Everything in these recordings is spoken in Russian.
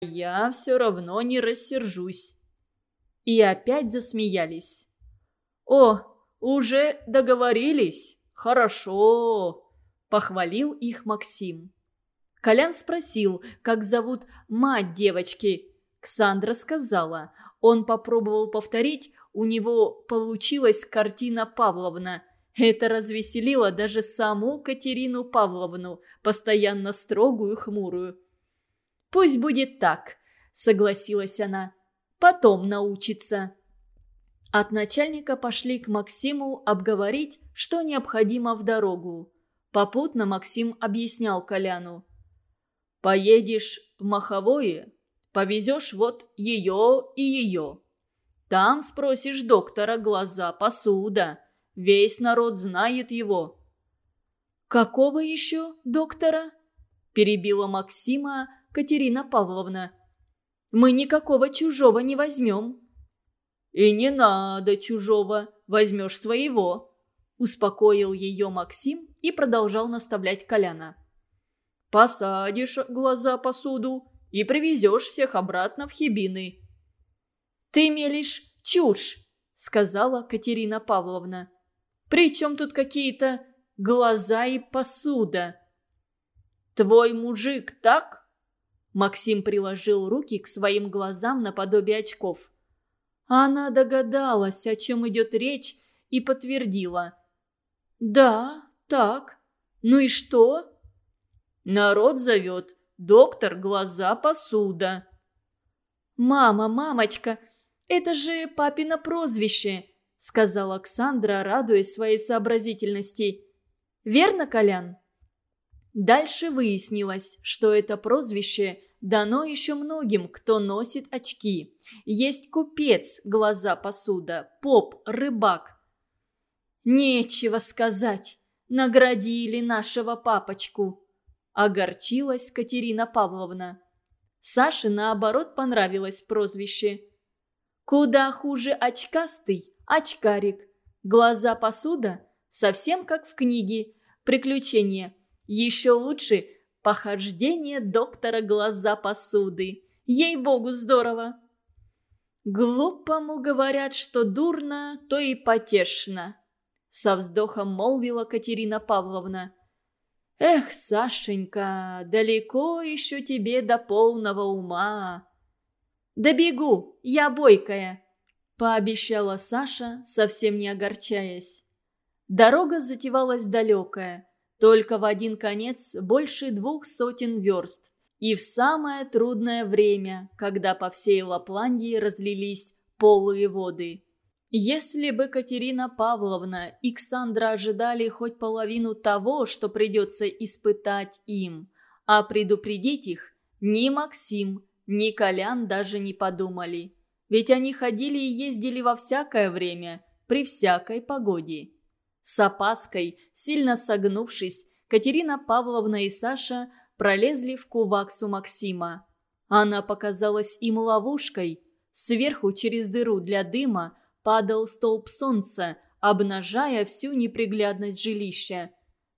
я все равно не рассержусь». И опять засмеялись. «О, уже договорились? Хорошо!» – похвалил их Максим. Колян спросил, как зовут мать девочки. Ксандра сказала. Он попробовал повторить, у него получилась картина Павловна. Это развеселило даже саму Катерину Павловну, постоянно строгую, хмурую. «Пусть будет так», — согласилась она. «Потом научится». От начальника пошли к Максиму обговорить, что необходимо в дорогу. Попутно Максим объяснял Коляну. «Поедешь в Маховое, повезешь вот ее и ее. Там спросишь доктора глаза, посуда. Весь народ знает его». «Какого еще доктора?» – перебила Максима Катерина Павловна. «Мы никакого чужого не возьмем». «И не надо чужого, возьмешь своего», – успокоил ее Максим и продолжал наставлять Коляна. «Посадишь глаза посуду и привезешь всех обратно в Хибины». «Ты мелешь чушь», – сказала Катерина Павловна. «При чем тут какие-то глаза и посуда?» «Твой мужик так?» Максим приложил руки к своим глазам наподобие очков. Она догадалась, о чем идет речь, и подтвердила. «Да, так. Ну и что?» «Народ зовет. Доктор, глаза, посуда». «Мама, мамочка, это же папино прозвище», — сказала Оксандра, радуясь своей сообразительности. «Верно, Колян?» Дальше выяснилось, что это прозвище дано еще многим, кто носит очки. Есть купец, глаза посуда, поп, рыбак. Нечего сказать, наградили нашего папочку. Огорчилась Катерина Павловна. Саше, наоборот, понравилось прозвище. Куда хуже очкастый, очкарик. Глаза посуда совсем как в книге. Приключения. Еще лучше похождение доктора глаза посуды. Ей-богу, здорово. «Глупому говорят, что дурно, то и потешно», — со вздохом молвила Катерина Павловна. «Эх, Сашенька, далеко еще тебе до полного ума». «Да я бойкая», — пообещала Саша, совсем не огорчаясь. Дорога затевалась далекая, только в один конец больше двух сотен верст. И в самое трудное время, когда по всей Лапландии разлились полые воды. Если бы Катерина Павловна и Ксандра ожидали хоть половину того, что придется испытать им, а предупредить их, ни Максим, ни Колян даже не подумали. Ведь они ходили и ездили во всякое время, при всякой погоде. С опаской, сильно согнувшись, Катерина Павловна и Саша пролезли в куваксу Максима. Она показалась им ловушкой. Сверху через дыру для дыма падал столб солнца, обнажая всю неприглядность жилища.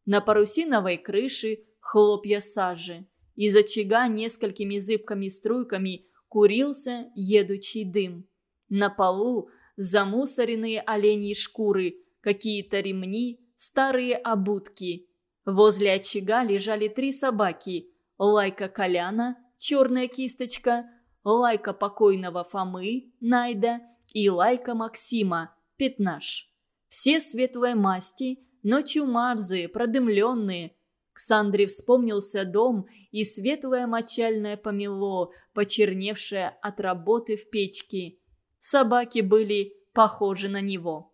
На парусиновой крыше хлопья сажи. Из очага несколькими зыбкими струйками курился едучий дым. На полу замусоренные оленьи шкуры, какие-то ремни, старые обутки – Возле очага лежали три собаки. Лайка Коляна, черная кисточка, лайка покойного Фомы, Найда и лайка Максима, пятнаш. Все светлой масти, но чумарзые, продымленные. Ксандре вспомнился дом и светлое мочальное помело, почерневшее от работы в печке. Собаки были похожи на него.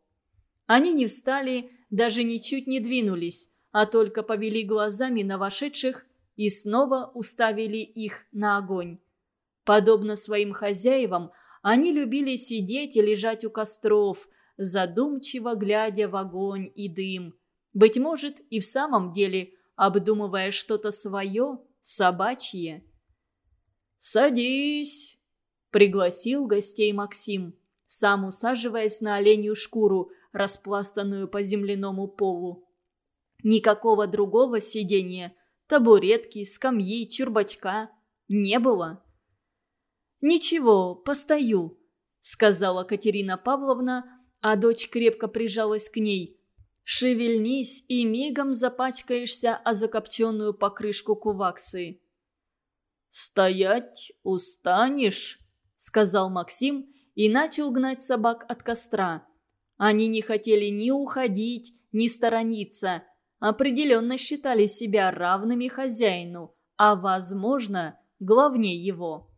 Они не встали, даже ничуть не двинулись, а только повели глазами на вошедших и снова уставили их на огонь. Подобно своим хозяевам, они любили сидеть и лежать у костров, задумчиво глядя в огонь и дым. Быть может, и в самом деле обдумывая что-то свое, собачье. «Садись!» – пригласил гостей Максим, сам усаживаясь на оленью шкуру, распластанную по земляному полу. Никакого другого сидения, табуретки, скамьи, чурбачка не было. «Ничего, постою», — сказала Катерина Павловна, а дочь крепко прижалась к ней. «Шевельнись и мигом запачкаешься о закопченную покрышку куваксы». «Стоять устанешь», — сказал Максим и начал гнать собак от костра. Они не хотели ни уходить, ни сторониться, определенно считали себя равными хозяину, а, возможно, главнее его.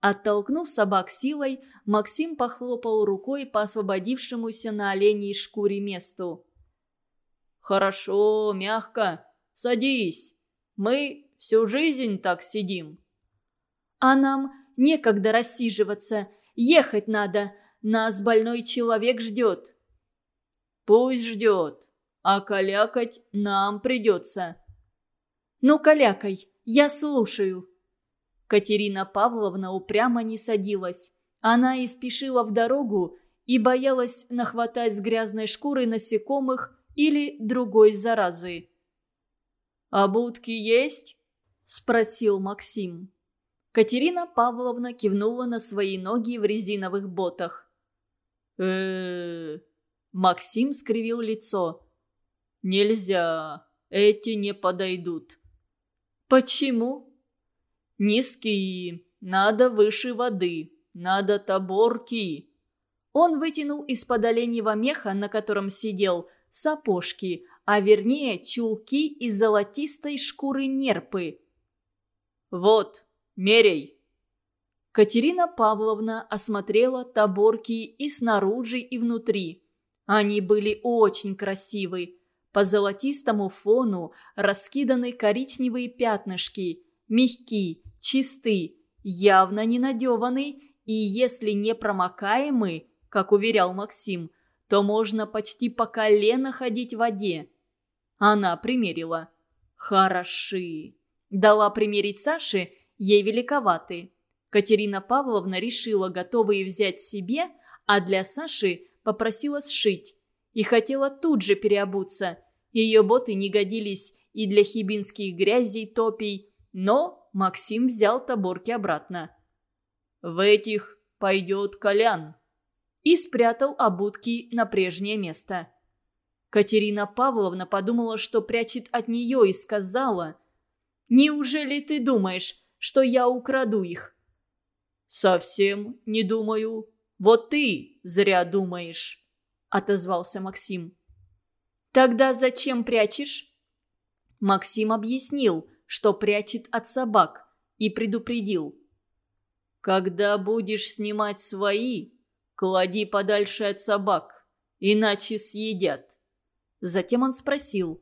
Оттолкнув собак силой, Максим похлопал рукой по освободившемуся на оленей шкуре месту. «Хорошо, мягко. Садись. Мы всю жизнь так сидим». «А нам некогда рассиживаться. Ехать надо. Нас больной человек ждет». «Пусть ждет. А калякать нам придется». «Ну, калякай, я слушаю». Катерина Павловна упрямо не садилась. Она и спешила в дорогу и боялась нахватать с грязной шкуры насекомых или другой заразы. «А будки есть?» – спросил Максим. Катерина Павловна кивнула на свои ноги в резиновых ботах. Э Максим скривил лицо. «Нельзя, эти не подойдут». «Почему?» «Низкие, надо выше воды, надо таборки». Он вытянул из-под оленьего меха, на котором сидел, сапожки, а вернее чулки из золотистой шкуры нерпы. «Вот, мерей!» Катерина Павловна осмотрела таборки и снаружи, и внутри. Они были очень красивы. По золотистому фону раскиданы коричневые пятнышки, мягкие, чисты, явно не надеваны и если не промокаемы, как уверял Максим, то можно почти по колено ходить в воде. Она примерила. Хороши. Дала примерить Саше, ей великоваты. Катерина Павловна решила готовые взять себе, а для Саши попросила сшить. И хотела тут же переобуться. Ее боты не годились и для хибинских грязей топий, но Максим взял таборки обратно. «В этих пойдет Колян» и спрятал обутки на прежнее место. Катерина Павловна подумала, что прячет от нее, и сказала, «Неужели ты думаешь, что я украду их?» «Совсем не думаю. Вот ты зря думаешь», — отозвался Максим. «Тогда зачем прячешь?» Максим объяснил, что прячет от собак, и предупредил. «Когда будешь снимать свои, клади подальше от собак, иначе съедят». Затем он спросил.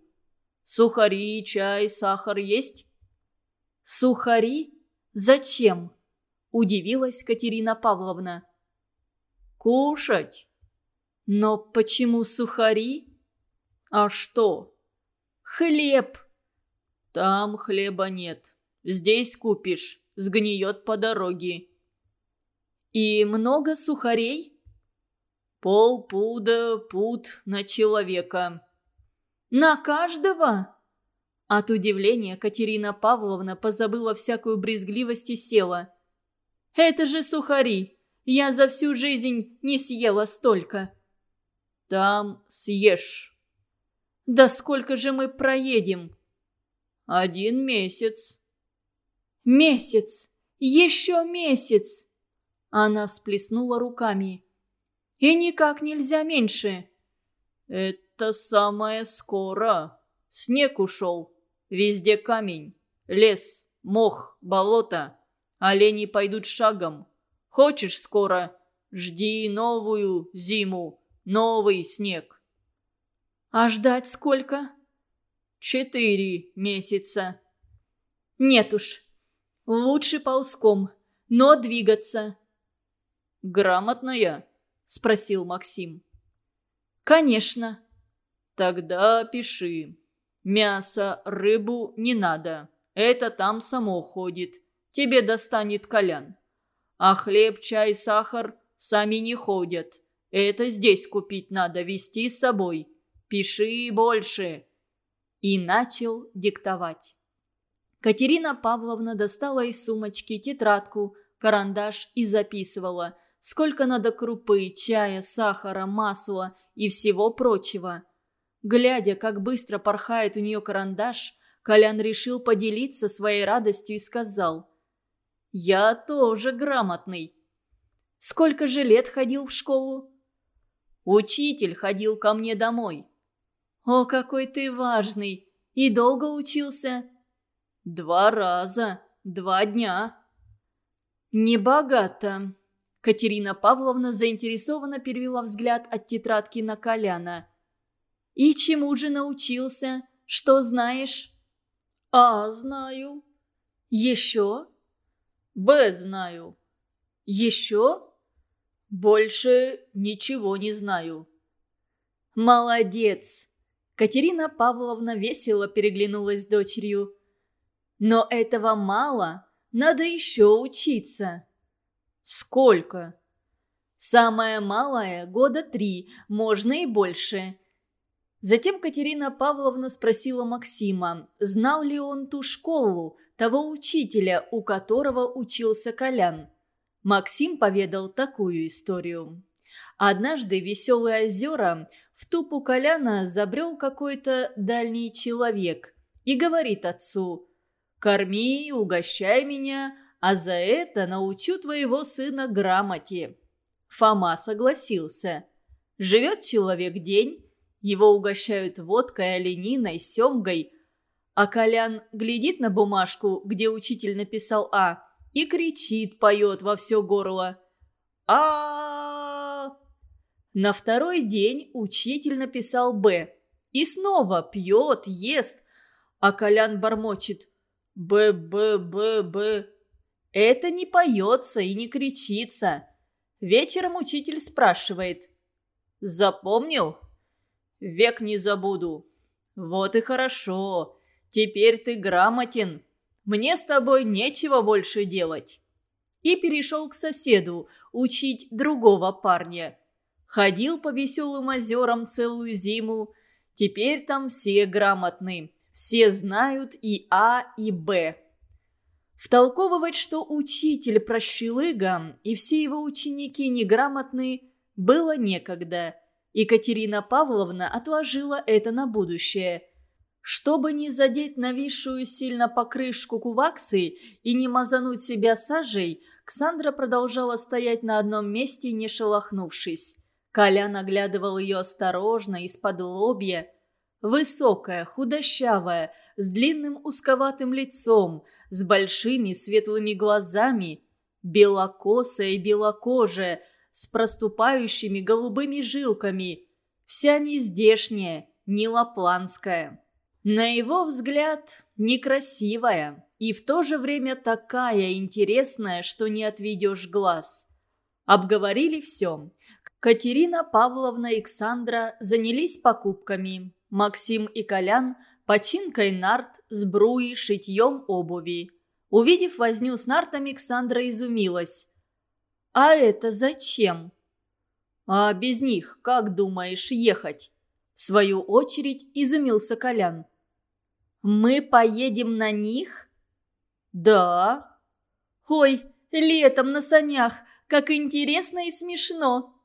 «Сухари, чай, сахар есть?» «Сухари? Зачем?» – удивилась Катерина Павловна. «Кушать». «Но почему сухари?» «А что?» «Хлеб!» «Там хлеба нет. Здесь купишь. Сгниет по дороге». «И много сухарей?» «Полпуда пуд на человека». «На каждого?» От удивления Катерина Павловна позабыла всякую брезгливость и села. «Это же сухари! Я за всю жизнь не съела столько!» «Там съешь». «Да сколько же мы проедем?» «Один месяц». «Месяц! Еще месяц!» Она всплеснула руками. «И никак нельзя меньше!» «Это самое скоро. Снег ушел. Везде камень. Лес, мох, болото. Олени пойдут шагом. Хочешь скоро? Жди новую зиму, новый снег». «А ждать сколько?» Четыре месяца. Нет уж. Лучше ползком, но двигаться. Грамотная? Спросил Максим. Конечно. Тогда пиши. Мясо, рыбу не надо. Это там само ходит. Тебе достанет колян. А хлеб, чай, сахар сами не ходят. Это здесь купить надо, вести с собой. Пиши больше и начал диктовать. Катерина Павловна достала из сумочки тетрадку, карандаш и записывала, сколько надо крупы, чая, сахара, масла и всего прочего. Глядя, как быстро порхает у нее карандаш, Колян решил поделиться своей радостью и сказал. «Я тоже грамотный». «Сколько же лет ходил в школу?» «Учитель ходил ко мне домой». «О, какой ты важный! И долго учился?» «Два раза. Два дня». «Небогато». Катерина Павловна заинтересованно перевела взгляд от тетрадки на Коляна. «И чему же научился? Что знаешь?» «А, знаю». «Еще?» «Б знаю». «Еще?» «Больше ничего не знаю». «Молодец!» Катерина Павловна весело переглянулась с дочерью. «Но этого мало, надо еще учиться». «Сколько?» «Самое малое – года три, можно и больше». Затем Катерина Павловна спросила Максима, знал ли он ту школу, того учителя, у которого учился Колян. Максим поведал такую историю. Однажды веселые озера в тупу Коляна забрел какой-то дальний человек и говорит отцу «Корми, угощай меня, а за это научу твоего сына грамоте». Фома согласился. Живет человек день, его угощают водкой, олениной, семгой, а Колян глядит на бумажку, где учитель написал «А», и кричит, поет во все горло а на второй день учитель написал «Б». И снова пьет, ест, а Колян бормочет «Б, Б, Б, Б». Это не поется и не кричится. Вечером учитель спрашивает «Запомнил?» «Век не забуду». «Вот и хорошо. Теперь ты грамотен. Мне с тобой нечего больше делать». И перешел к соседу учить другого парня. Ходил по веселым озерам целую зиму. Теперь там все грамотны. Все знают и А, и Б. Втолковывать, что учитель прощелыга и все его ученики неграмотны, было некогда. Екатерина Павловна отложила это на будущее. Чтобы не задеть нависшую сильно покрышку куваксы и не мазануть себя сажей, Ксандра продолжала стоять на одном месте, не шелохнувшись. Коля наглядывал ее осторожно, из-под лобья. Высокая, худощавая, с длинным узковатым лицом, с большими светлыми глазами, белокосая и белокожая, с проступающими голубыми жилками. Вся нездешняя, не лапландская. На его взгляд, некрасивая и в то же время такая интересная, что не отведешь глаз. Обговорили все. Катерина Павловна и Александра занялись покупками. Максим и Колян – починкой нарт, сбруи, шитьем обуви. Увидев возню с нартами, Александра изумилась. «А это зачем?» «А без них, как думаешь, ехать?» В свою очередь изумился Колян. «Мы поедем на них?» «Да». «Ой, летом на санях, как интересно и смешно!»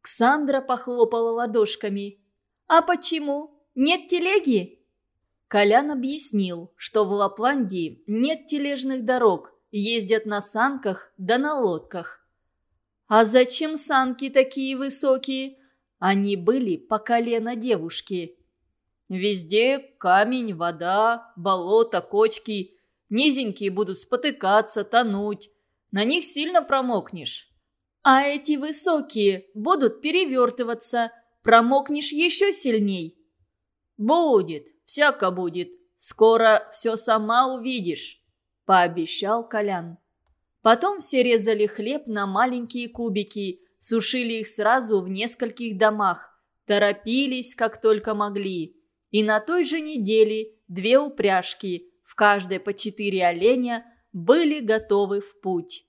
Ксандра похлопала ладошками. «А почему? Нет телеги?» Колян объяснил, что в Лапландии нет тележных дорог, ездят на санках да на лодках. «А зачем санки такие высокие?» Они были по колено девушки. «Везде камень, вода, болото, кочки. Низенькие будут спотыкаться, тонуть. На них сильно промокнешь». А эти высокие будут перевертываться. Промокнешь еще сильней. Будет, всяко будет. Скоро все сама увидишь, пообещал Колян. Потом все резали хлеб на маленькие кубики, сушили их сразу в нескольких домах, торопились, как только могли. И на той же неделе две упряжки, в каждой по четыре оленя, были готовы в путь.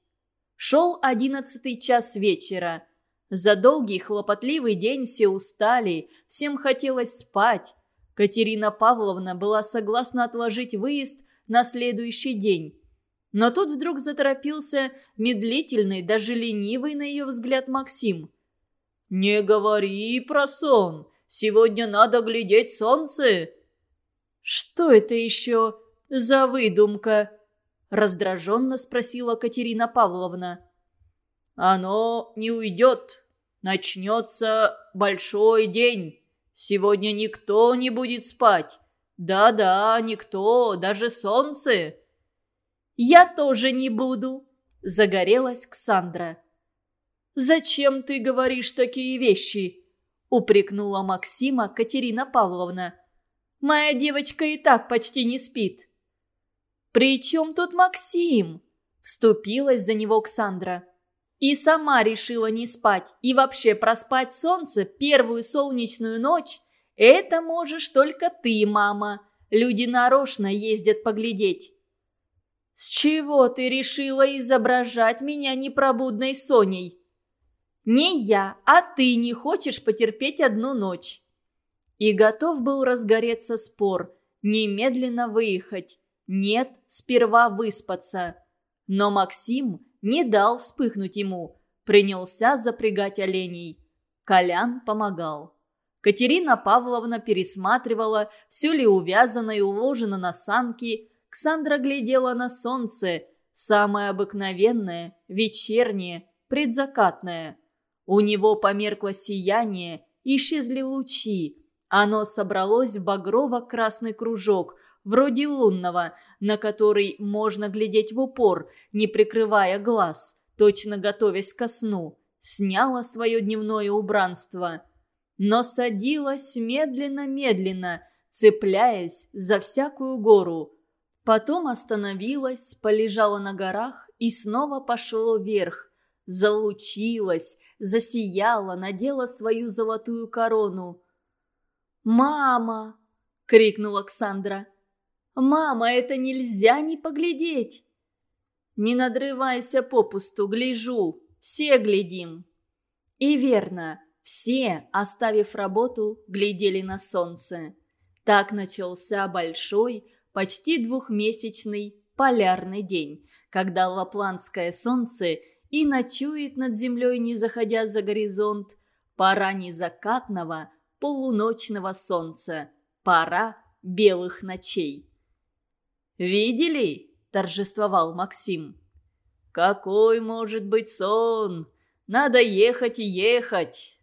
Шел одиннадцатый час вечера. За долгий хлопотливый день все устали, всем хотелось спать. Катерина Павловна была согласна отложить выезд на следующий день. Но тут вдруг заторопился медлительный, даже ленивый на ее взгляд Максим. «Не говори про сон. Сегодня надо глядеть солнце». «Что это еще за выдумка?» Раздраженно спросила Катерина Павловна. «Оно не уйдет. Начнется большой день. Сегодня никто не будет спать. Да-да, никто, даже солнце». «Я тоже не буду», – загорелась Ксандра. «Зачем ты говоришь такие вещи?» – упрекнула Максима Катерина Павловна. «Моя девочка и так почти не спит». «При чем тут Максим?» – вступилась за него Ксандра. «И сама решила не спать, и вообще проспать солнце первую солнечную ночь – это можешь только ты, мама. Люди нарочно ездят поглядеть». «С чего ты решила изображать меня непробудной Соней?» «Не я, а ты не хочешь потерпеть одну ночь». И готов был разгореться спор, немедленно выехать. Нет, сперва выспаться. Но Максим не дал вспыхнуть ему, принялся запрягать оленей. Колян помогал. Катерина Павловна пересматривала, все ли увязано и уложено на санки. Ксандра глядела на солнце, самое обыкновенное, вечернее, предзакатное. У него померкло сияние, исчезли лучи. Оно собралось в багрово-красный кружок – вроде лунного, на который можно глядеть в упор, не прикрывая глаз, точно готовясь ко сну, сняла свое дневное убранство. Но садилась медленно-медленно, цепляясь за всякую гору. Потом остановилась, полежала на горах и снова пошло вверх. Залучилась, засияла, надела свою золотую корону. «Мама!» — крикнула Александра. «Мама, это нельзя не поглядеть!» «Не надрывайся попусту, гляжу, все глядим!» И верно, все, оставив работу, глядели на солнце. Так начался большой, почти двухмесячный полярный день, когда лапландское солнце и ночует над землей, не заходя за горизонт, пора незакатного, полуночного солнца, пора белых ночей. «Видели?» – торжествовал Максим. «Какой может быть сон? Надо ехать и ехать!»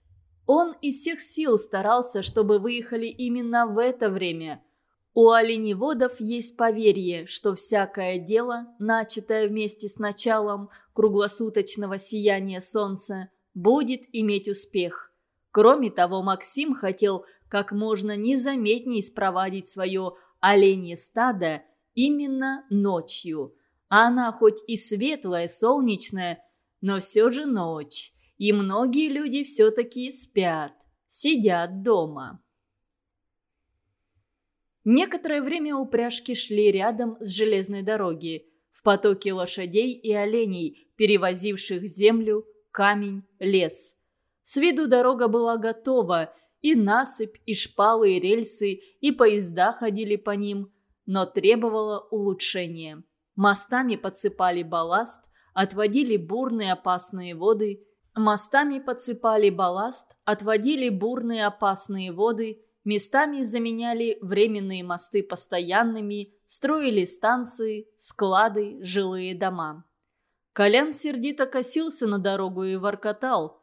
Он из всех сил старался, чтобы выехали именно в это время. У оленеводов есть поверье, что всякое дело, начатое вместе с началом круглосуточного сияния солнца, будет иметь успех. Кроме того, Максим хотел как можно незаметнее спровадить свое оленье стадо именно ночью. А она хоть и светлая, солнечная, но все же ночь. И многие люди все-таки спят, сидят дома. Некоторое время упряжки шли рядом с железной дороги, в потоке лошадей и оленей, перевозивших землю, камень, лес. С виду дорога была готова, и насыпь, и шпалы, и рельсы, и поезда ходили по ним но требовала улучшения. Мостами подсыпали балласт, отводили бурные опасные воды. Мостами подсыпали балласт, отводили бурные опасные воды, местами заменяли временные мосты постоянными, строили станции, склады, жилые дома. Колян сердито косился на дорогу и воркотал.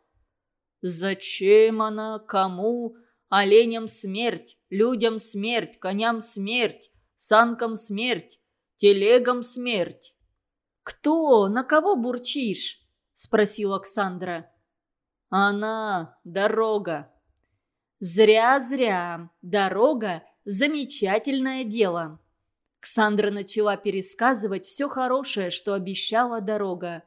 «Зачем она? Кому? Оленям смерть, людям смерть, коням смерть санкам смерть, телегам смерть. «Кто? На кого бурчишь?» – спросил Оксандра. «Она – дорога». «Зря-зря. Дорога – замечательное дело». Ксандра начала пересказывать все хорошее, что обещала дорога.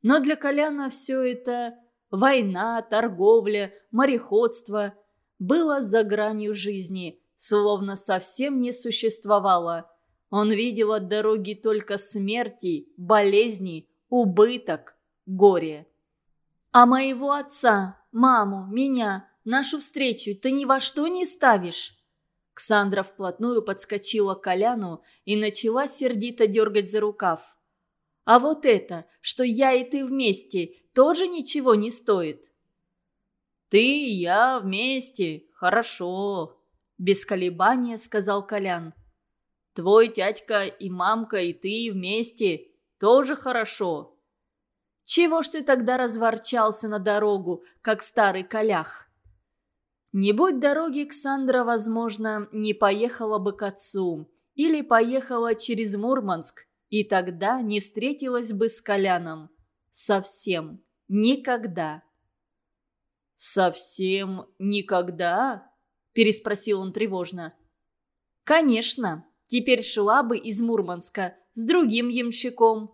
Но для Коляна все это – война, торговля, мореходство – было за гранью жизни – словно совсем не существовало. Он видел от дороги только смерти, болезни, убыток, горе. «А моего отца, маму, меня, нашу встречу ты ни во что не ставишь?» Ксандра вплотную подскочила к Коляну и начала сердито дергать за рукав. А вот это, что я и ты вместе, тоже ничего не стоит». «Ты и я вместе, хорошо», – без колебания сказал Колян. «Твой тятька и мамка и ты вместе, тоже хорошо». «Чего ж ты тогда разворчался на дорогу, как старый колях?» Не будь дороги, Ксандра, возможно, не поехала бы к отцу или поехала через Мурманск, и тогда не встретилась бы с Коляном. Совсем. Никогда. «Совсем никогда?» – переспросил он тревожно. «Конечно. Теперь шла бы из Мурманска с другим ямщиком».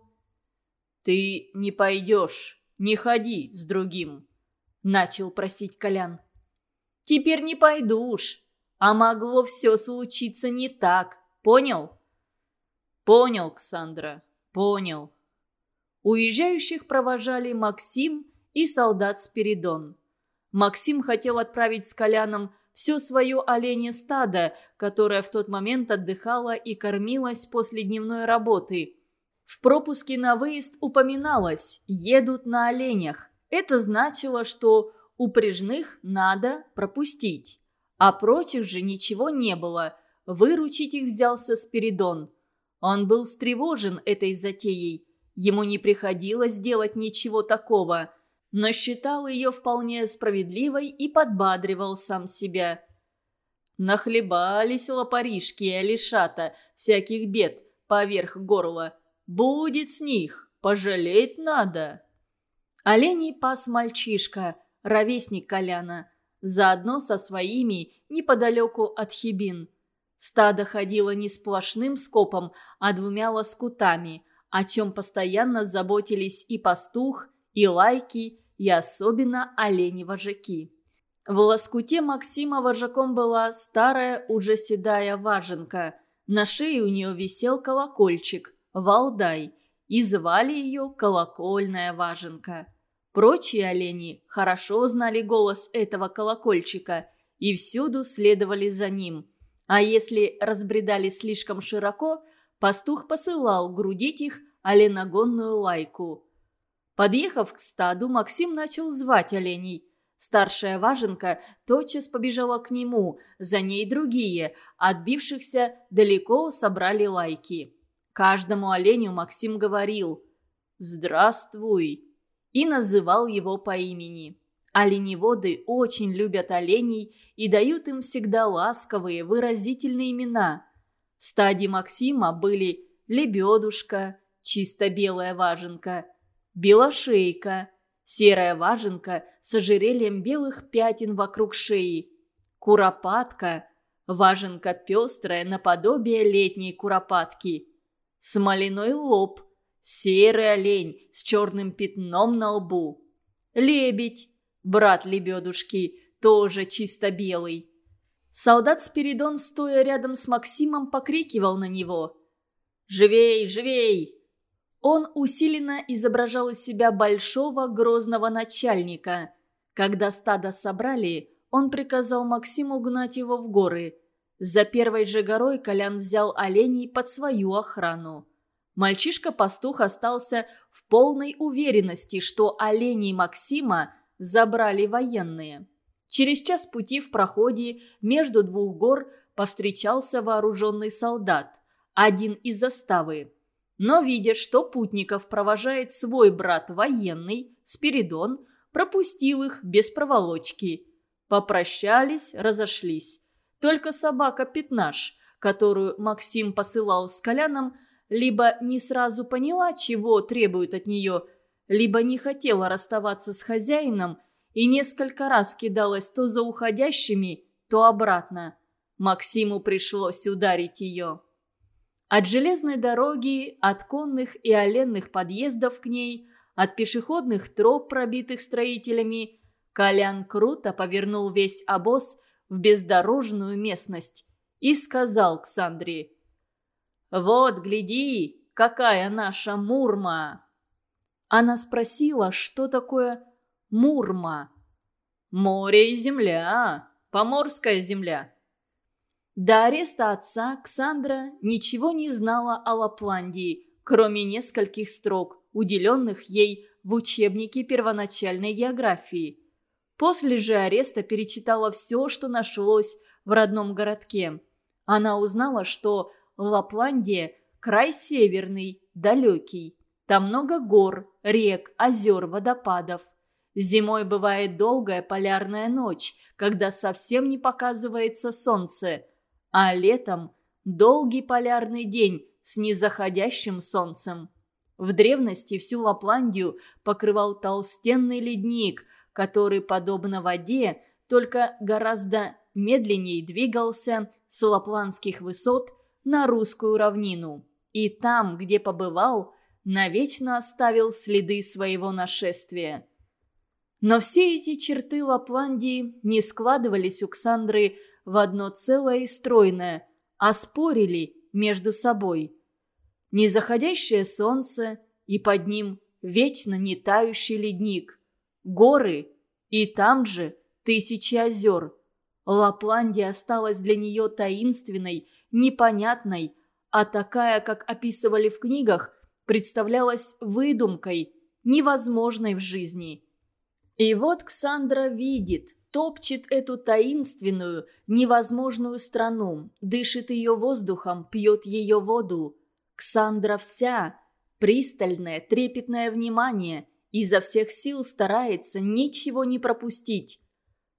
«Ты не пойдешь, не ходи с другим», – начал просить Колян. Теперь не пойду уж. А могло все случиться не так. Понял? Понял, Ксандра, понял. Уезжающих провожали Максим и солдат Спиридон. Максим хотел отправить с Коляном все свое оленье стадо, которое в тот момент отдыхало и кормилось после дневной работы. В пропуске на выезд упоминалось «едут на оленях». Это значило, что Упряжных надо пропустить. А прочих же ничего не было. Выручить их взялся Спиридон. Он был встревожен этой затеей. Ему не приходилось делать ничего такого, но считал ее вполне справедливой и подбадривал сам себя. Нахлебались лопаришки и алишата всяких бед поверх горла. Будет с них, пожалеть надо. Оленей пас мальчишка – ровесник Коляна, заодно со своими неподалеку от Хибин. Стадо ходило не сплошным скопом, а двумя лоскутами, о чем постоянно заботились и пастух, и лайки, и особенно олени-вожаки. В лоскуте Максима вожаком была старая, уже седая важенка. На шее у нее висел колокольчик, валдай, и звали ее колокольная важенка. Прочие олени хорошо знали голос этого колокольчика и всюду следовали за ним. А если разбредали слишком широко, пастух посылал грудить их оленогонную лайку. Подъехав к стаду, Максим начал звать оленей. Старшая важенка тотчас побежала к нему, за ней другие, отбившихся далеко собрали лайки. Каждому оленю Максим говорил «Здравствуй» и называл его по имени. Оленеводы очень любят оленей и дают им всегда ласковые, выразительные имена. В стаде Максима были лебедушка, чисто белая важенка, белошейка, серая важенка с ожерельем белых пятен вокруг шеи, куропатка, важенка пестрая наподобие летней куропатки, смоляной лоб – Серый олень с черным пятном на лбу. Лебедь, брат лебедушки, тоже чисто белый. Солдат Спиридон, стоя рядом с Максимом, покрикивал на него. «Живей, живей!» Он усиленно изображал из себя большого грозного начальника. Когда стадо собрали, он приказал Максиму гнать его в горы. За первой же горой Колян взял оленей под свою охрану. Мальчишка-пастух остался в полной уверенности, что оленей Максима забрали военные. Через час пути в проходе между двух гор повстречался вооруженный солдат, один из заставы. Но, видя, что путников провожает свой брат военный, Спиридон, пропустил их без проволочки. Попрощались, разошлись. Только собака-пятнаш, которую Максим посылал с Коляном, либо не сразу поняла, чего требуют от нее, либо не хотела расставаться с хозяином и несколько раз кидалась то за уходящими, то обратно. Максиму пришлось ударить ее. От железной дороги, от конных и оленных подъездов к ней, от пешеходных троп, пробитых строителями, Колян круто повернул весь обоз в бездорожную местность и сказал Ксандре – «Вот, гляди, какая наша Мурма!» Она спросила, что такое Мурма. «Море и земля, поморская земля». До ареста отца Ксандра ничего не знала о Лапландии, кроме нескольких строк, уделенных ей в учебнике первоначальной географии. После же ареста перечитала все, что нашлось в родном городке. Она узнала, что Лапландия – край северный, далекий. Там много гор, рек, озер, водопадов. Зимой бывает долгая полярная ночь, когда совсем не показывается солнце, а летом – долгий полярный день с незаходящим солнцем. В древности всю Лапландию покрывал толстенный ледник, который, подобно воде, только гораздо медленнее двигался с лапландских высот на русскую равнину. И там, где побывал, навечно оставил следы своего нашествия. Но все эти черты Лапландии не складывались у Ксандры в одно целое и стройное, а спорили между собой. Незаходящее солнце и под ним вечно не тающий ледник, горы и там же тысячи озер. Лапландия осталась для нее таинственной, непонятной, а такая, как описывали в книгах, представлялась выдумкой, невозможной в жизни. И вот Ксандра видит, топчет эту таинственную, невозможную страну, дышит ее воздухом, пьет ее воду. Ксандра вся, пристальное, трепетное внимание, изо всех сил старается ничего не пропустить.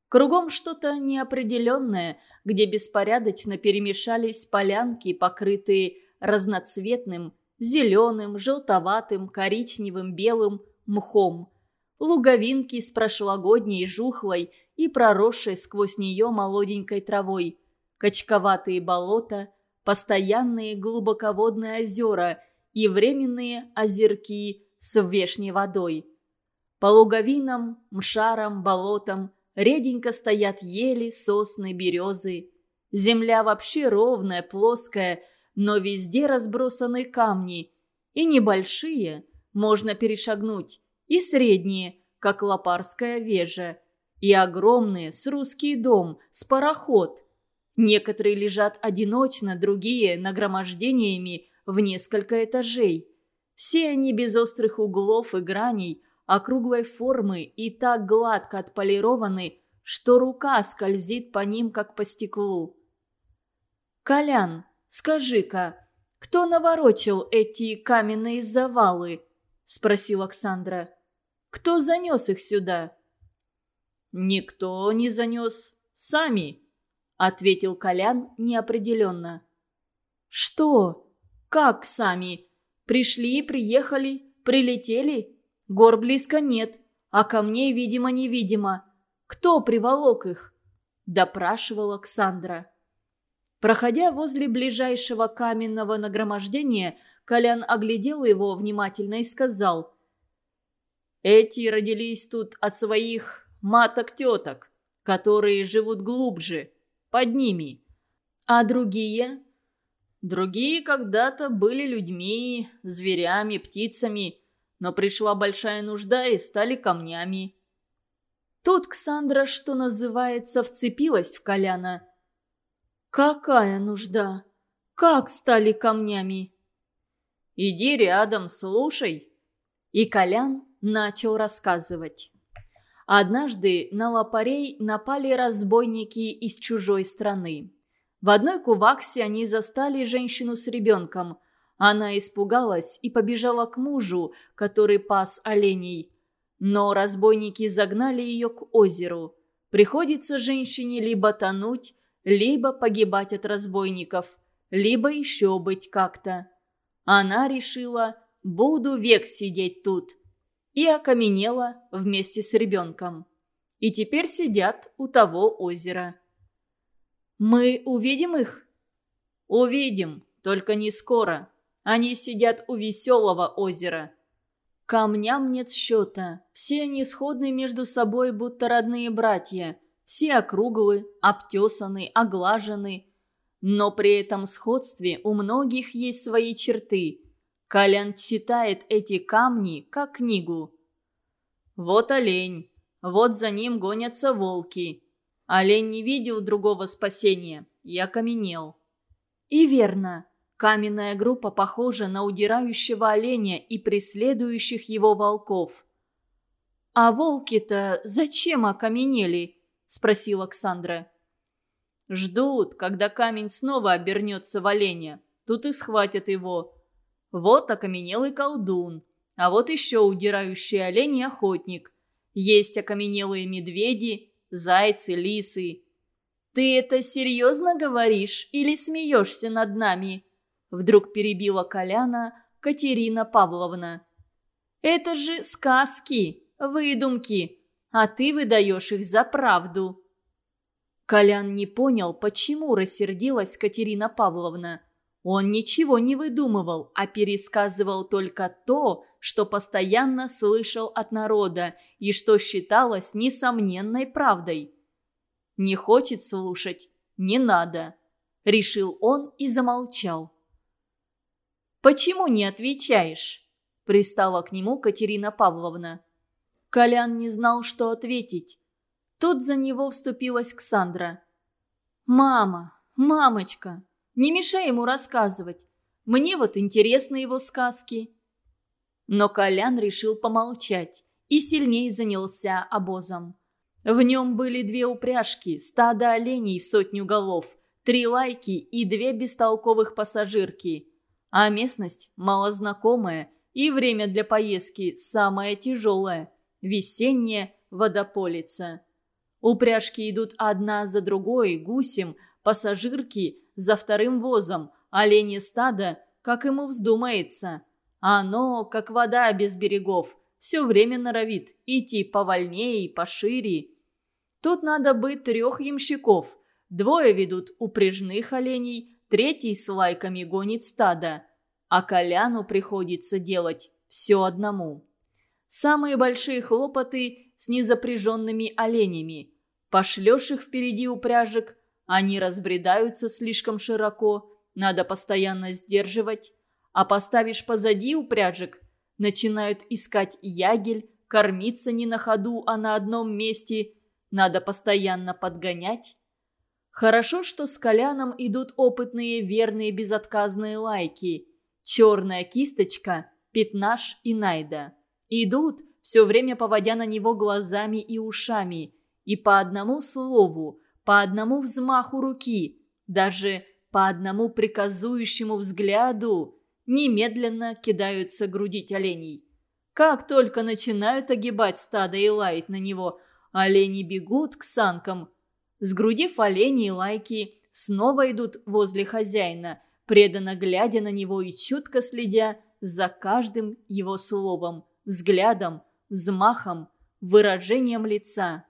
Кругом что-то неопределенное, где беспорядочно перемешались полянки, покрытые разноцветным, зеленым, желтоватым, коричневым, белым мхом. Луговинки с прошлогодней жухлой и проросшей сквозь нее молоденькой травой. Качковатые болота, постоянные глубоководные озера и временные озерки с вешней водой. По луговинам, мшарам, болотам реденько стоят ели, сосны, березы. Земля вообще ровная, плоская, но везде разбросаны камни. И небольшие можно перешагнуть, и средние, как лопарская вежа, и огромные, с русский дом, с пароход. Некоторые лежат одиночно, другие – нагромождениями в несколько этажей. Все они без острых углов и граней, округлой формы и так гладко отполированы, что рука скользит по ним, как по стеклу. «Колян, скажи-ка, кто наворочил эти каменные завалы?» – спросил Оксандра. «Кто занес их сюда?» «Никто не занес. Сами», – ответил Колян неопределенно. «Что? Как сами? Пришли, приехали, прилетели?» Гор близко нет, а камней, видимо-невидимо. Кто приволок их?» – допрашивал Оксандра. Проходя возле ближайшего каменного нагромождения, Колян оглядел его внимательно и сказал. «Эти родились тут от своих маток-теток, которые живут глубже, под ними. А другие?» «Другие когда-то были людьми, зверями, птицами» но пришла большая нужда и стали камнями. Тут Ксандра, что называется, вцепилась в Коляна. «Какая нужда? Как стали камнями?» «Иди рядом, слушай». И Колян начал рассказывать. Однажды на лопарей напали разбойники из чужой страны. В одной куваксе они застали женщину с ребенком. Она испугалась и побежала к мужу, который пас оленей. Но разбойники загнали ее к озеру. Приходится женщине либо тонуть, либо погибать от разбойников, либо еще быть как-то. Она решила, буду век сидеть тут. И окаменела вместе с ребенком. И теперь сидят у того озера. «Мы увидим их?» «Увидим, только не скоро», они сидят у веселого озера. Камням нет счета. Все они сходны между собой, будто родные братья. Все округлы, обтесаны, оглажены. Но при этом сходстве у многих есть свои черты. Колян читает эти камни, как книгу. Вот олень. Вот за ним гонятся волки. Олень не видел другого спасения. Я каменел. И верно. Каменная группа похожа на удирающего оленя и преследующих его волков. «А волки-то зачем окаменели?» – спросил Оксандра. «Ждут, когда камень снова обернется в оленя. Тут и схватят его. Вот окаменелый колдун, а вот еще удирающий олень и охотник. Есть окаменелые медведи, зайцы, лисы. «Ты это серьезно говоришь или смеешься над нами?» Вдруг перебила Коляна Катерина Павловна. «Это же сказки, выдумки, а ты выдаешь их за правду». Колян не понял, почему рассердилась Катерина Павловна. Он ничего не выдумывал, а пересказывал только то, что постоянно слышал от народа и что считалось несомненной правдой. Не хочет слушать? Не надо. Решил он и замолчал. «Почему не отвечаешь?» Пристала к нему Катерина Павловна. Колян не знал, что ответить. Тут за него вступилась Ксандра. «Мама, мамочка, не мешай ему рассказывать. Мне вот интересны его сказки». Но Колян решил помолчать и сильнее занялся обозом. В нем были две упряжки, стадо оленей в сотню голов, три лайки и две бестолковых пассажирки. А местность малознакомая и время для поездки самое тяжелое – весенняя водополица. Упряжки идут одна за другой, гусем, пассажирки за вторым возом, оленье стадо, как ему вздумается. Оно, как вода без берегов, все время норовит идти повольнее и пошире. Тут надо быть трех ямщиков. Двое ведут упряжных оленей, третий с лайками гонит стадо. А Коляну приходится делать все одному. Самые большие хлопоты с незапряженными оленями. Пошлешь их впереди упряжек, они разбредаются слишком широко, надо постоянно сдерживать. А поставишь позади упряжек, начинают искать ягель, кормиться не на ходу, а на одном месте – надо постоянно подгонять. Хорошо, что с Коляном идут опытные, верные, безотказные лайки. Черная кисточка, пятнаш и найда. Идут, все время поводя на него глазами и ушами. И по одному слову, по одному взмаху руки, даже по одному приказующему взгляду, немедленно кидаются грудить оленей. Как только начинают огибать стадо и лаять на него, Олени бегут к санкам. Сгрудив оленей лайки, снова идут возле хозяина, преданно глядя на него и чутко следя за каждым его словом, взглядом, взмахом, выражением лица.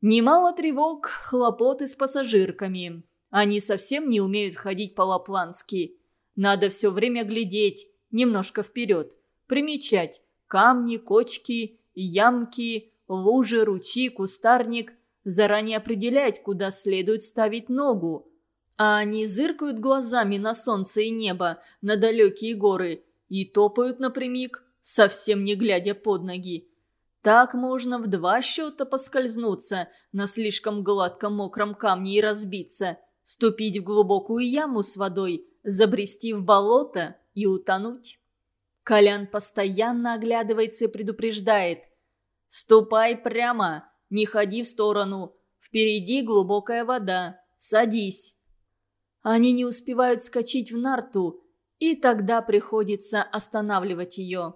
Немало тревог, хлопоты с пассажирками. Они совсем не умеют ходить по-лаплански. Надо все время глядеть, немножко вперед, примечать камни, кочки, ямки, лужи, ручьи, кустарник, заранее определять, куда следует ставить ногу. А они зыркают глазами на солнце и небо, на далекие горы, и топают напрямик, совсем не глядя под ноги. Так можно в два счета поскользнуться на слишком гладком мокром камне и разбиться, ступить в глубокую яму с водой, забрести в болото и утонуть. Колян постоянно оглядывается и предупреждает – «Ступай прямо, не ходи в сторону. Впереди глубокая вода. Садись». Они не успевают скачать в нарту, и тогда приходится останавливать ее.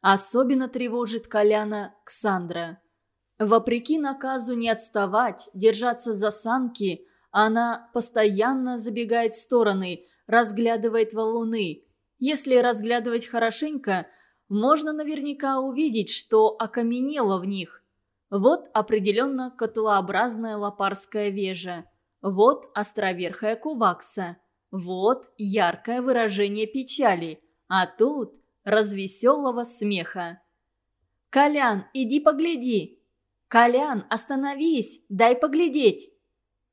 Особенно тревожит Коляна Ксандра. Вопреки наказу не отставать, держаться за санки, она постоянно забегает в стороны, разглядывает валуны. Если разглядывать хорошенько – можно наверняка увидеть, что окаменело в них. Вот определенно котлообразная лопарская вежа. Вот островерхая кувакса. Вот яркое выражение печали. А тут развеселого смеха. «Колян, иди погляди!» «Колян, остановись! Дай поглядеть!»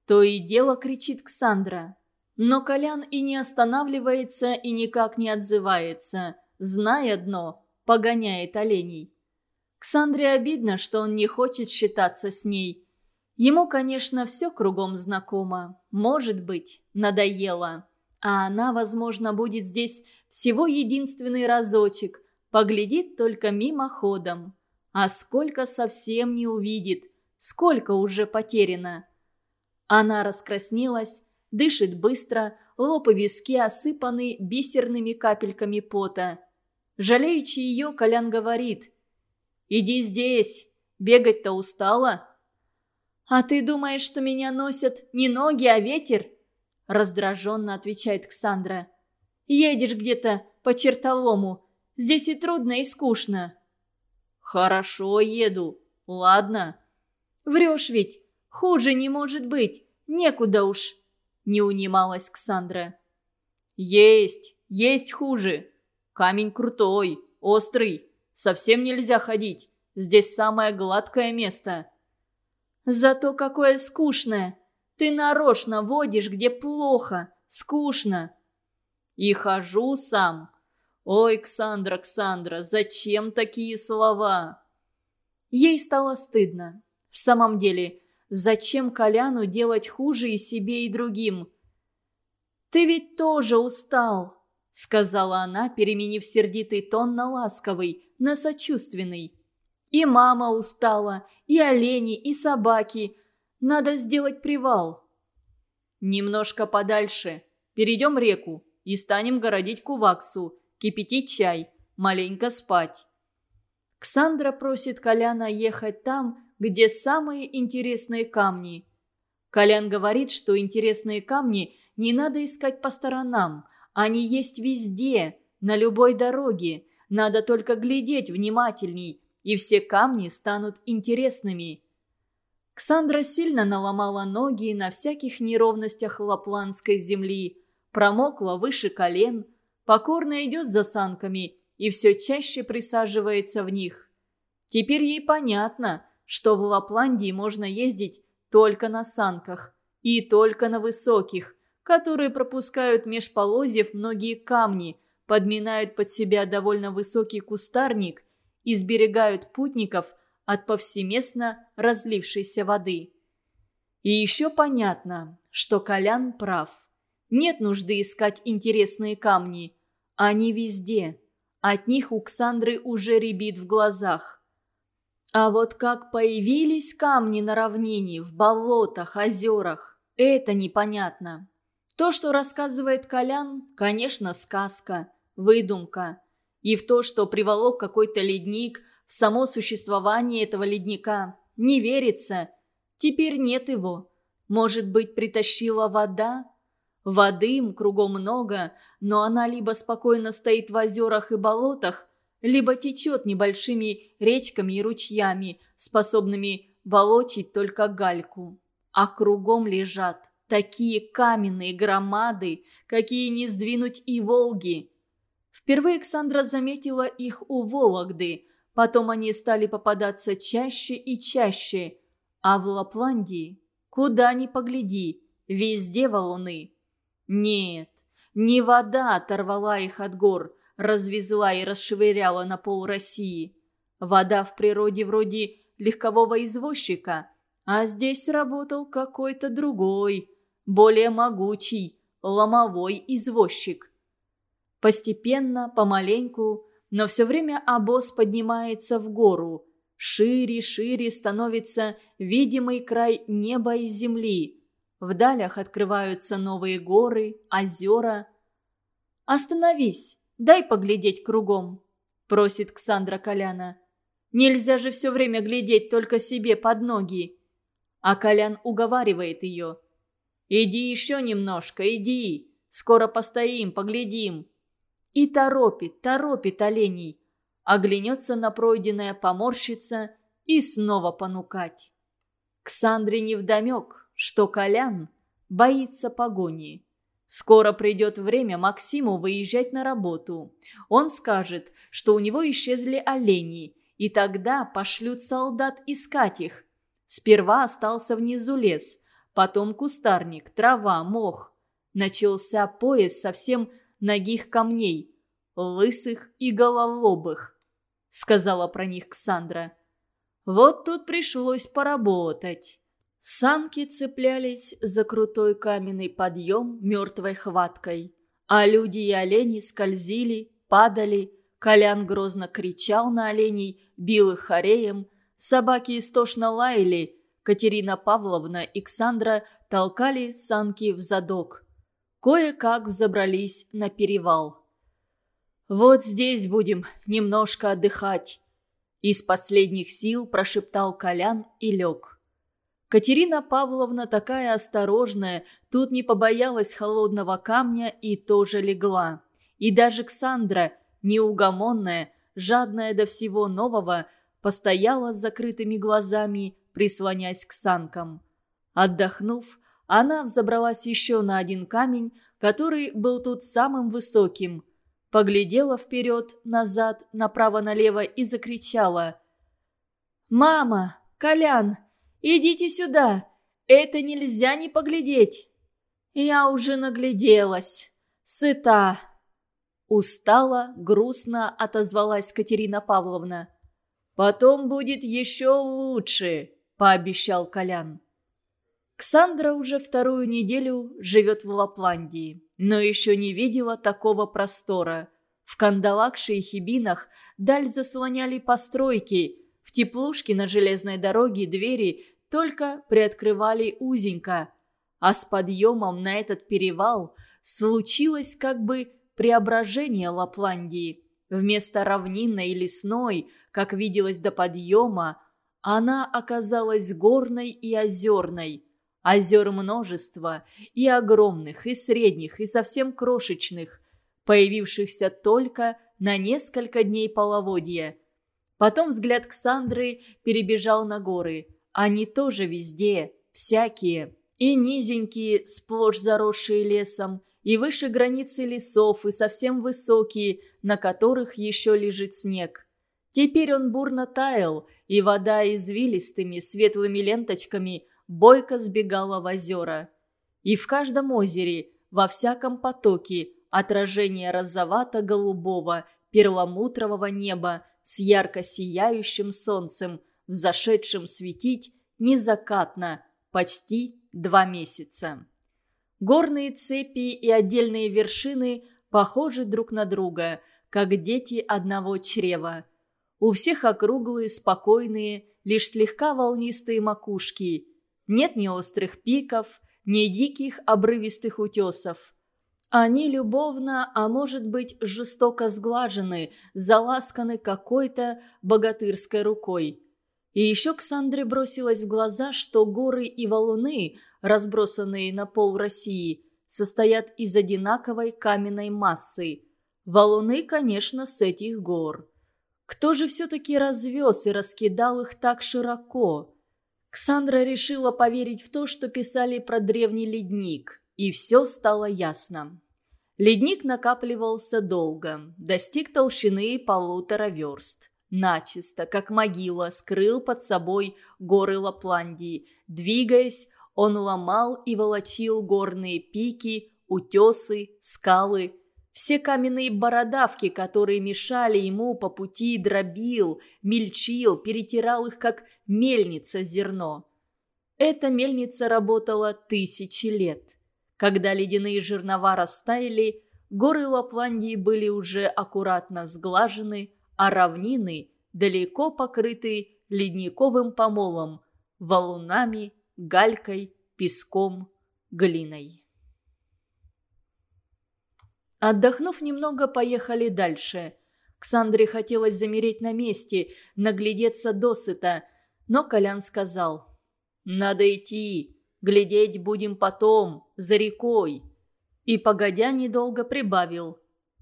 То и дело кричит Ксандра. Но Колян и не останавливается, и никак не отзывается, зная дно погоняет оленей. Ксандре обидно, что он не хочет считаться с ней. Ему, конечно, все кругом знакомо. Может быть, надоело. А она, возможно, будет здесь всего единственный разочек, поглядит только мимоходом. А сколько совсем не увидит, сколько уже потеряно. Она раскраснелась, дышит быстро, лоб и виски осыпаны бисерными капельками пота. Жалеючи ее, Колян говорит. «Иди здесь, бегать-то устала?» «А ты думаешь, что меня носят не ноги, а ветер?» Раздраженно отвечает Ксандра. «Едешь где-то по чертолому. Здесь и трудно, и скучно». «Хорошо еду. Ладно». «Врешь ведь. Хуже не может быть. Некуда уж». Не унималась Ксандра. «Есть, есть хуже. Камень крутой, острый. Совсем нельзя ходить. Здесь самое гладкое место». «Зато какое скучное. Ты нарочно водишь, где плохо, скучно». «И хожу сам. Ой, Ксандра, Ксандра, зачем такие слова?» Ей стало стыдно. В самом деле, зачем Коляну делать хуже и себе, и другим? «Ты ведь тоже устал», — сказала она, переменив сердитый тон на ласковый, на сочувственный. «И мама устала, и олени, и собаки. Надо сделать привал». «Немножко подальше. Перейдем реку и станем городить куваксу, кипятить чай, маленько спать». Ксандра просит Коляна ехать там, где самые интересные камни. Колян говорит, что интересные камни не надо искать по сторонам. Они есть везде, на любой дороге. Надо только глядеть внимательней, и все камни станут интересными. Ксандра сильно наломала ноги на всяких неровностях лапландской земли, промокла выше колен, покорно идет за санками и все чаще присаживается в них. Теперь ей понятно, что в Лапландии можно ездить только на санках и только на высоких, которые пропускают меж полозьев многие камни, подминают под себя довольно высокий кустарник и сберегают путников от повсеместно разлившейся воды. И еще понятно, что Колян прав. Нет нужды искать интересные камни. Они везде. От них у Ксандры уже рябит в глазах. А вот как появились камни на равнине, в болотах, озерах, это непонятно. То, что рассказывает Колян, конечно, сказка, выдумка. И в то, что приволок какой-то ледник, в само существование этого ледника, не верится. Теперь нет его. Может быть, притащила вода? Воды им кругом много, но она либо спокойно стоит в озерах и болотах, либо течет небольшими речками и ручьями, способными волочить только гальку. А кругом лежат Такие каменные громады, какие не сдвинуть и Волги. Впервые Александра заметила их у Вологды, потом они стали попадаться чаще и чаще. А в Лапландии, куда ни погляди, везде валуны. Нет, не вода оторвала их от гор, развезла и расшвыряла на пол России. Вода в природе вроде легкового извозчика, а здесь работал какой-то другой – более могучий, ломовой извозчик. Постепенно, помаленьку, но все время обоз поднимается в гору. Шире, шире становится видимый край неба и земли. В далях открываются новые горы, озера. «Остановись, дай поглядеть кругом», – просит Ксандра Коляна. «Нельзя же все время глядеть только себе под ноги». А Колян уговаривает ее – «Иди еще немножко, иди. Скоро постоим, поглядим». И торопит, торопит оленей. Оглянется на пройденное, поморщится и снова понукать. Ксандре невдомек, что Колян боится погони. Скоро придет время Максиму выезжать на работу. Он скажет, что у него исчезли олени, и тогда пошлют солдат искать их. Сперва остался внизу лес – потом кустарник, трава, мох. Начался пояс совсем ногих камней, лысых и гололобых, сказала про них Ксандра. Вот тут пришлось поработать. Санки цеплялись за крутой каменный подъем мертвой хваткой, а люди и олени скользили, падали, Колян грозно кричал на оленей, бил их хореем, собаки истошно лаяли, Катерина Павловна и Ксандра толкали санки в задок. Кое-как взобрались на перевал. «Вот здесь будем немножко отдыхать», – из последних сил прошептал Колян и лег. Катерина Павловна такая осторожная, тут не побоялась холодного камня и тоже легла. И даже Ксандра, неугомонная, жадная до всего нового, постояла с закрытыми глазами, прислонясь к санкам. Отдохнув, она взобралась еще на один камень, который был тут самым высоким. Поглядела вперед, назад, направо-налево и закричала. «Мама! Колян! Идите сюда! Это нельзя не поглядеть!» «Я уже нагляделась. Сыта!» Устала, грустно отозвалась Катерина Павловна. «Потом будет еще лучше!» – пообещал Колян. Ксандра уже вторую неделю живет в Лапландии, но еще не видела такого простора. В Кандалакше и Хибинах даль заслоняли постройки, в теплушке на железной дороге двери только приоткрывали узенько. А с подъемом на этот перевал случилось как бы преображение Лапландии. Вместо равнинной и лесной, как виделось до подъема, она оказалась горной и озерной – Озер множество, и огромных, и средних, и совсем крошечных, появившихся только на несколько дней половодья. Потом взгляд Ксандры перебежал на горы. Они тоже везде, всякие. И низенькие, сплошь заросшие лесом, и выше границы лесов, и совсем высокие, на которых еще лежит снег. Теперь он бурно таял, и вода извилистыми светлыми ленточками бойко сбегала в озера. И в каждом озере, во всяком потоке, отражение розовато-голубого, перламутрового неба с ярко сияющим солнцем, взошедшим светить незакатно, почти два месяца. Горные цепи и отдельные вершины похожи друг на друга, как дети одного чрева. У всех округлые, спокойные, лишь слегка волнистые макушки, нет ни острых пиков, ни диких обрывистых утесов. Они любовно, а может быть жестоко сглажены, заласканы какой-то богатырской рукой. И еще Ксандре бросилось в глаза, что горы и валуны, разбросанные на пол России, состоят из одинаковой каменной массы. Валуны, конечно, с этих гор. Кто же все-таки развез и раскидал их так широко? Ксандра решила поверить в то, что писали про древний ледник, и все стало ясно. Ледник накапливался долго, достиг толщины полутора верст. Начисто, как могила, скрыл под собой горы Лапландии. Двигаясь, он ломал и волочил горные пики, утесы, скалы, все каменные бородавки, которые мешали ему по пути, дробил, мельчил, перетирал их, как мельница зерно. Эта мельница работала тысячи лет. Когда ледяные жернова растаяли, горы Лапландии были уже аккуратно сглажены, а равнины далеко покрыты ледниковым помолом, валунами, галькой, песком, глиной. Отдохнув немного, поехали дальше. Ксандре хотелось замереть на месте, наглядеться досыта, но Колян сказал. «Надо идти, глядеть будем потом, за рекой». И, погодя, недолго прибавил.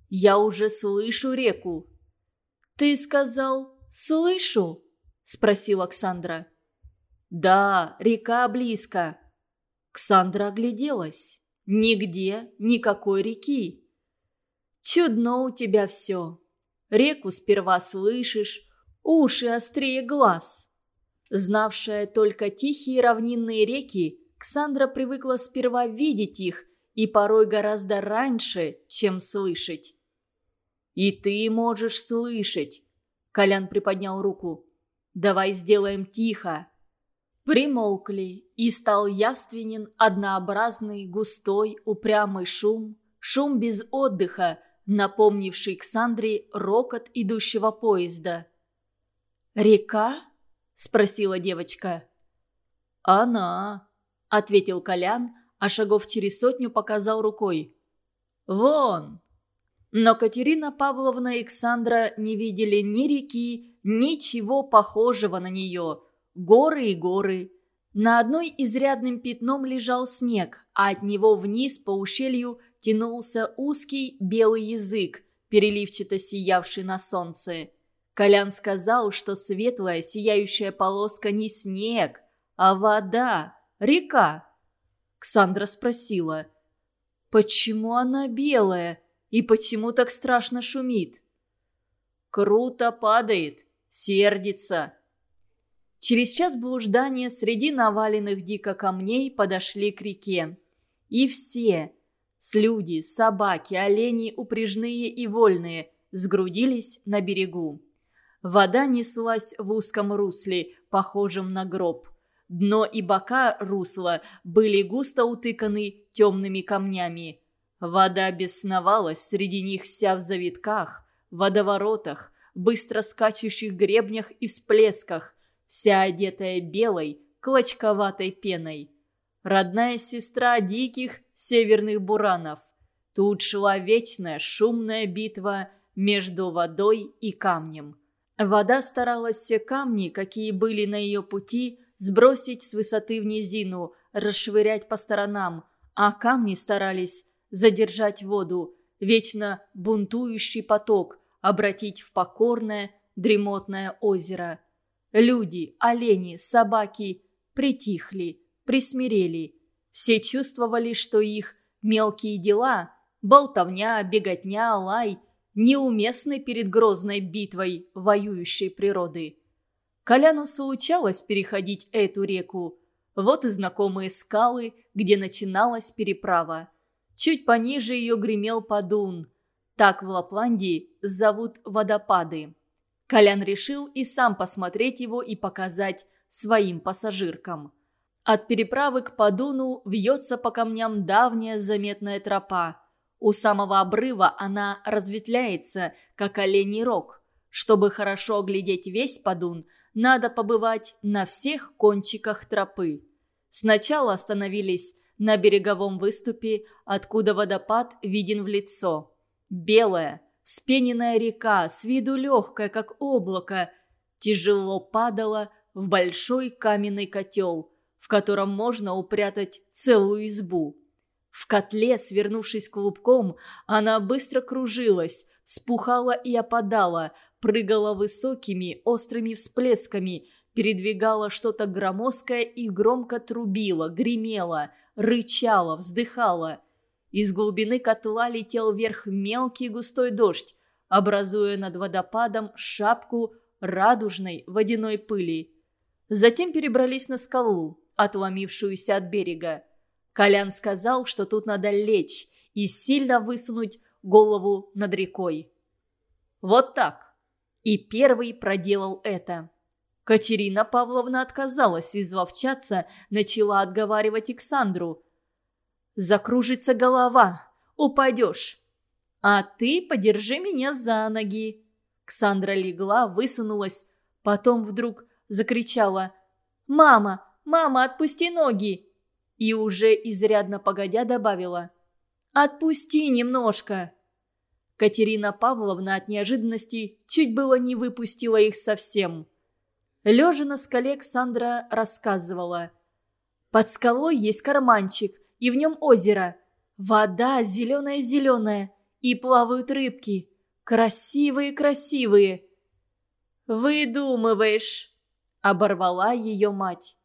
«Я уже слышу реку». «Ты сказал «слышу»?» – спросил Оксандра. «Да, река близко». Ксандра огляделась. Нигде никакой реки. Чудно у тебя все. Реку сперва слышишь, уши острее глаз. Знавшая только тихие равнинные реки, Ксандра привыкла сперва видеть их и порой гораздо раньше, чем слышать. «И ты можешь слышать», — Колян приподнял руку. «Давай сделаем тихо». Примолкли, и стал явственен однообразный, густой, упрямый шум, шум без отдыха, напомнивший Ксандре рокот идущего поезда. «Река?» – спросила девочка. «Она», – ответил Колян, а шагов через сотню показал рукой. «Вон!» Но Катерина Павловна и Александра не видели ни реки, ничего похожего на нее. Горы и горы. На одной изрядным пятном лежал снег, а от него вниз по ущелью тянулся узкий белый язык, переливчато сиявший на солнце. Колян сказал, что светлая сияющая полоска не снег, а вода, река. Ксандра спросила, почему она белая и почему так страшно шумит? Круто падает, сердится. Через час блуждания среди наваленных дико камней подошли к реке. И все – с люди, собаки, олени, упряжные и вольные – сгрудились на берегу. Вода неслась в узком русле, похожем на гроб. Дно и бока русла были густо утыканы темными камнями. Вода бесновалась среди них вся в завитках, водоворотах, быстро скачущих гребнях и всплесках, вся одетая белой, клочковатой пеной. Родная сестра диких северных буранов. Тут шла вечная шумная битва между водой и камнем. Вода старалась все камни, какие были на ее пути, сбросить с высоты в низину, расшвырять по сторонам, а камни старались задержать воду, вечно бунтующий поток, обратить в покорное, дремотное озеро. Люди, олени, собаки притихли, присмирели. Все чувствовали, что их мелкие дела – болтовня, беготня, лай – неуместны перед грозной битвой воюющей природы. Коляну случалось переходить эту реку. Вот и знакомые скалы, где начиналась переправа. Чуть пониже ее гремел Падун. Так в Лапландии зовут водопады. Колян решил и сам посмотреть его и показать своим пассажиркам. От переправы к Падуну вьется по камням давняя заметная тропа. У самого обрыва она разветвляется, как оленей рог. Чтобы хорошо оглядеть весь Падун, надо побывать на всех кончиках тропы. Сначала остановились на береговом выступе, откуда водопад виден в лицо. Белая, Вспененная река, с виду легкая, как облако, тяжело падала в большой каменный котел, в котором можно упрятать целую избу. В котле, свернувшись клубком, она быстро кружилась, спухала и опадала, прыгала высокими острыми всплесками, передвигала что-то громоздкое и громко трубила, гремела, рычала, вздыхала – из глубины котла летел вверх мелкий густой дождь, образуя над водопадом шапку радужной водяной пыли. Затем перебрались на скалу, отломившуюся от берега. Колян сказал, что тут надо лечь и сильно высунуть голову над рекой. Вот так. И первый проделал это. Катерина Павловна отказалась изловчаться, начала отговаривать Александру – Закружится голова. Упадешь. А ты подержи меня за ноги. Ксандра легла, высунулась. Потом вдруг закричала. «Мама! Мама, отпусти ноги!» И уже изрядно погодя добавила. «Отпусти немножко!» Катерина Павловна от неожиданности чуть было не выпустила их совсем. Лежа на скале Ксандра рассказывала. «Под скалой есть карманчик и в нем озеро. Вода зеленая-зеленая, и плавают рыбки. Красивые-красивые. «Выдумываешь», — оборвала ее мать.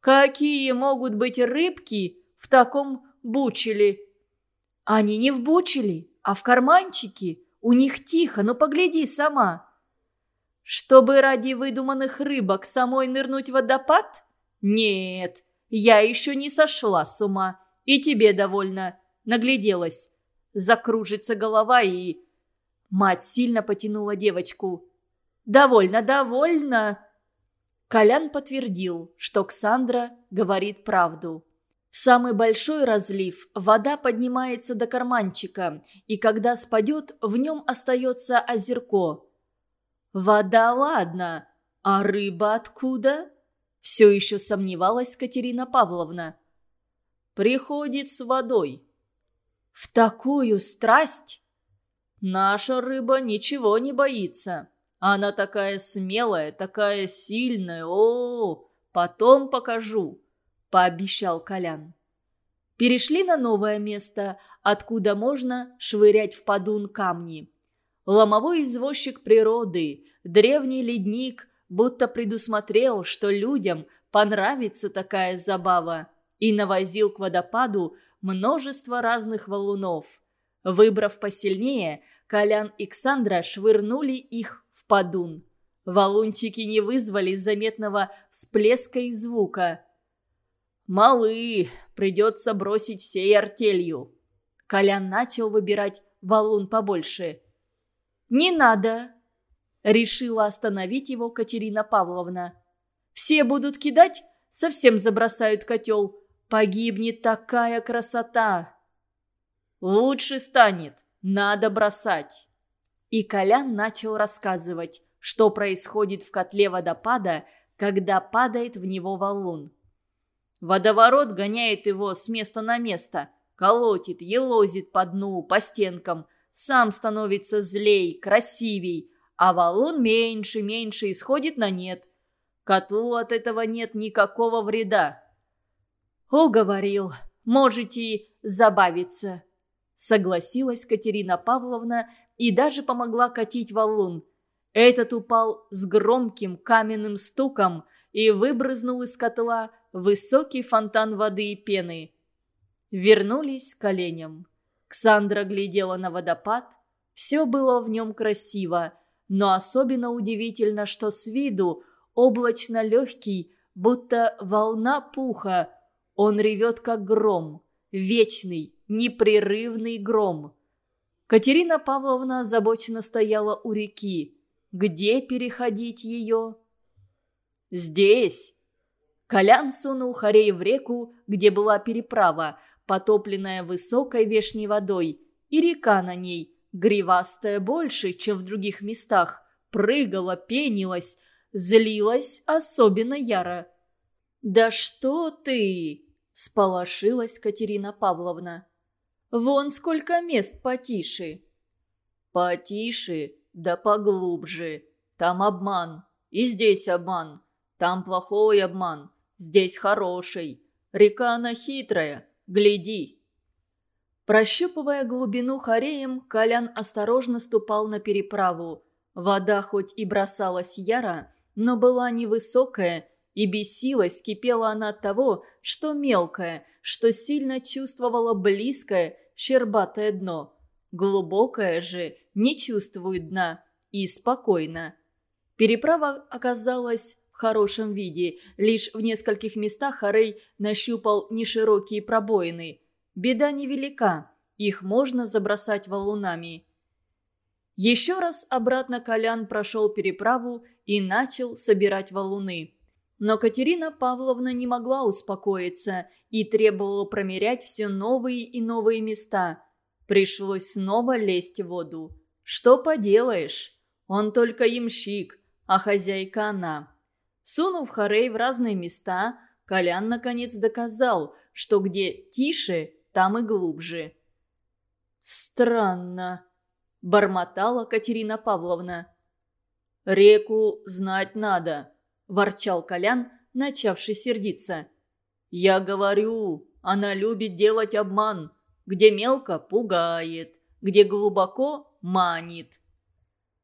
«Какие могут быть рыбки в таком бучеле?» «Они не в бучеле, а в карманчике. У них тихо, ну погляди сама». «Чтобы ради выдуманных рыбок самой нырнуть в водопад? Нет, я еще не сошла с ума. И тебе довольно. Нагляделась. Закружится голова и... Мать сильно потянула девочку. «Довольно, довольно!» Колян подтвердил, что Ксандра говорит правду. В самый большой разлив вода поднимается до карманчика, и когда спадет, в нем остается озерко. «Вода, ладно, а рыба откуда?» Все еще сомневалась Катерина Павловна. «Приходит с водой». «В такую страсть?» «Наша рыба ничего не боится. Она такая смелая, такая сильная. О, потом покажу», – пообещал Колян. Перешли на новое место, откуда можно швырять в подун камни. Ломовой извозчик природы, древний ледник, будто предусмотрел, что людям понравится такая забава, и навозил к водопаду множество разных валунов. Выбрав посильнее, Колян и Ксандра швырнули их в подун. Валунчики не вызвали заметного всплеска и звука. «Малы, придется бросить всей артелью». Колян начал выбирать валун побольше. «Не надо!» – решила остановить его Катерина Павловна. «Все будут кидать, совсем забросают котел. Погибнет такая красота!» «Лучше станет, надо бросать!» И Колян начал рассказывать, что происходит в котле водопада, когда падает в него валун. Водоворот гоняет его с места на место, колотит, елозит по дну, по стенкам, сам становится злей, красивей, а валун меньше, меньше исходит на нет. Котлу от этого нет никакого вреда. «Уговорил, можете забавиться», — согласилась Катерина Павловна и даже помогла катить валун. Этот упал с громким каменным стуком и выбрызнул из котла высокий фонтан воды и пены. Вернулись к оленям. Ксандра глядела на водопад. Все было в нем красиво, но особенно удивительно, что с виду облачно легкий, будто волна пуха. Он ревет, как гром, вечный, непрерывный гром. Катерина Павловна озабоченно стояла у реки. Где переходить ее? «Здесь!» Колян сунул Харей в реку, где была переправа, потопленная высокой вешней водой, и река на ней, гривастая больше, чем в других местах, прыгала, пенилась, злилась особенно яро. «Да что ты!» – сполошилась Катерина Павловна. Вон сколько мест потише». «Потише, да поглубже. Там обман. И здесь обман. Там плохой обман. Здесь хороший. Река она хитрая. Гляди». Прощупывая глубину хореем, Колян осторожно ступал на переправу. Вода хоть и бросалась яро, но была невысокая, и бесилась, кипела она от того, что мелкое, что сильно чувствовала близкое, щербатое дно. Глубокое же не чувствует дна и спокойно. Переправа оказалась в хорошем виде. Лишь в нескольких местах Харей нащупал неширокие пробоины. Беда невелика, их можно забросать валунами. Еще раз обратно Колян прошел переправу и начал собирать валуны. Но Катерина Павловна не могла успокоиться и требовала промерять все новые и новые места. Пришлось снова лезть в воду. Что поделаешь? Он только ямщик, а хозяйка она. Сунув Харей в разные места, Колян наконец доказал, что где тише, там и глубже. «Странно», – бормотала Катерина Павловна. «Реку знать надо», – ворчал Колян, начавший сердиться. «Я говорю, она любит делать обман. Где мелко – пугает, где глубоко – манит».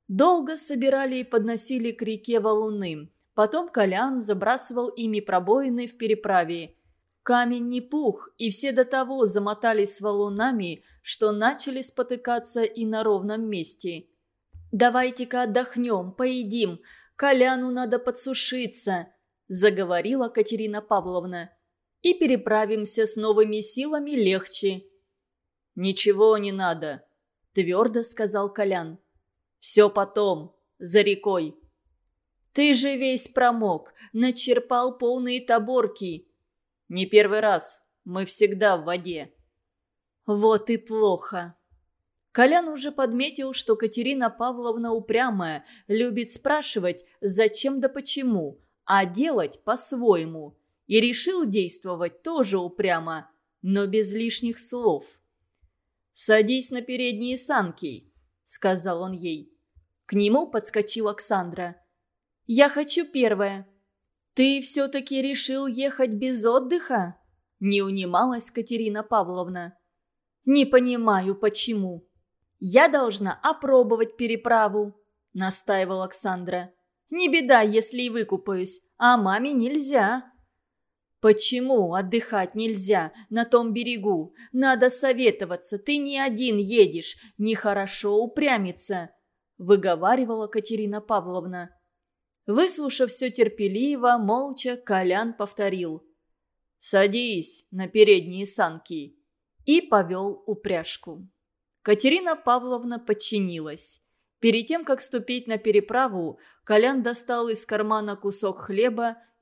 Долго собирали и подносили к реке валуны. Потом Колян забрасывал ими пробоины в переправе. Камень не пух, и все до того замотались с валунами, что начали спотыкаться и на ровном месте. «Давайте-ка отдохнем, поедим. Коляну надо подсушиться», – заговорила Катерина Павловна. «И переправимся с новыми силами легче». «Ничего не надо», – твердо сказал Колян. «Все потом, за рекой». Ты же весь промок, начерпал полные таборки. Не первый раз, мы всегда в воде. Вот и плохо. Колян уже подметил, что Катерина Павловна упрямая, любит спрашивать, зачем да почему, а делать по-своему. И решил действовать тоже упрямо, но без лишних слов. «Садись на передние санки», — сказал он ей. К нему подскочила Оксандра. «Я хочу первое». «Ты все-таки решил ехать без отдыха?» Не унималась Катерина Павловна. «Не понимаю, почему». «Я должна опробовать переправу», — настаивала Александра. «Не беда, если и выкупаюсь, а маме нельзя». «Почему отдыхать нельзя на том берегу? Надо советоваться, ты не один едешь, нехорошо упрямиться», – выговаривала Катерина Павловна. Выслушав все терпеливо, молча, Колян повторил. «Садись на передние санки» и повел упряжку. Катерина Павловна подчинилась. Перед тем, как ступить на переправу, Колян достал из кармана кусок хлеба